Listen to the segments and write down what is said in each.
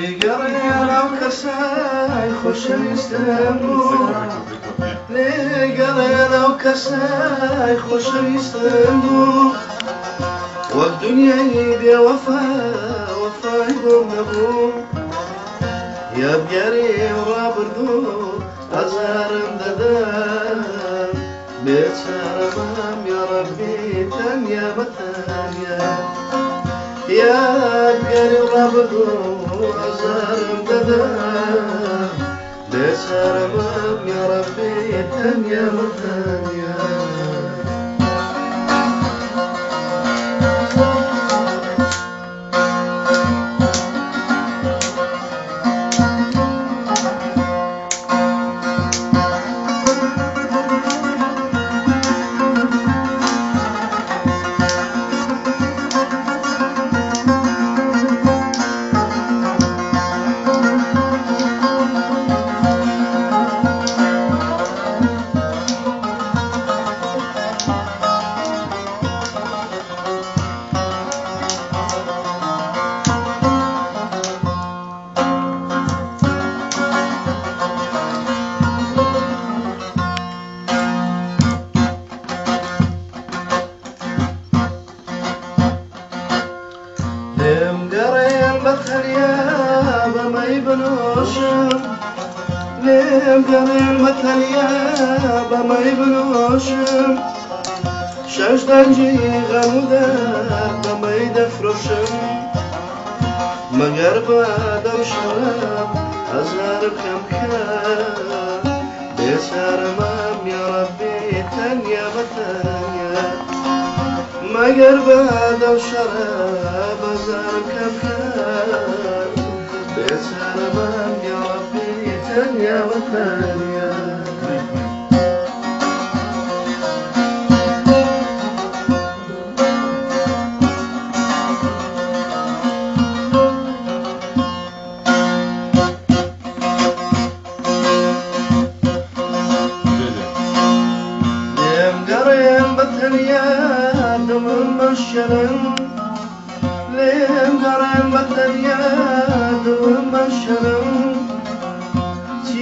لقرينا وكساي خوش خش يستنبون لقرينا وكساي خوش يستنبون والدنيا يبي وفا وفا يقوم أبوه يا بقري ورابردو أزهر مددان بيت شرفهم يا ربي تن يا بثان ئەزارم دەدا بێچارەمەم یاڕەبی تەنیا بەتەنیا قلبim meteliye bemeyi binoşum ششدنجی غموده غمی دفروشم. مگر با دم شراب از هر کم کم؟ بیچارمم یا ربی تنیا بتنیا مگر با دم شراب از هر کم کم؟ بیچارمم یا لێم گەڕێم بە تەنیا دڵم بەشەرم لێم گەڕێم بە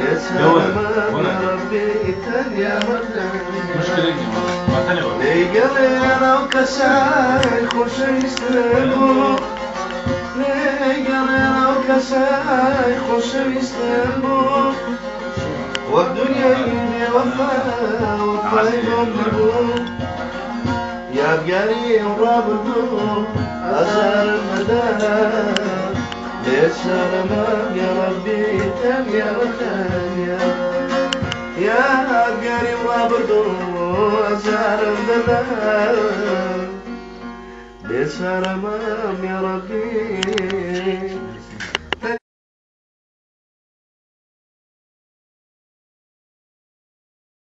بەشەرم چیرۆشی ڕابردوو وەزم لێ بێنم با پێچی ئازوم لە دەستم وژان بێچارەمەم یاڕەبی تەنیا بە تەنیا كيف مشكلة ما تاني بقى کەسای خۆشەویستم بوو لێگەڕێنەوە کەسای خۆشەویستم بوو وەک دنیای نێوەفا وەفای بۆم نەبوو یادگاری ڕابردوو ئازارم نەدا بێچارەمەم یاڕەبی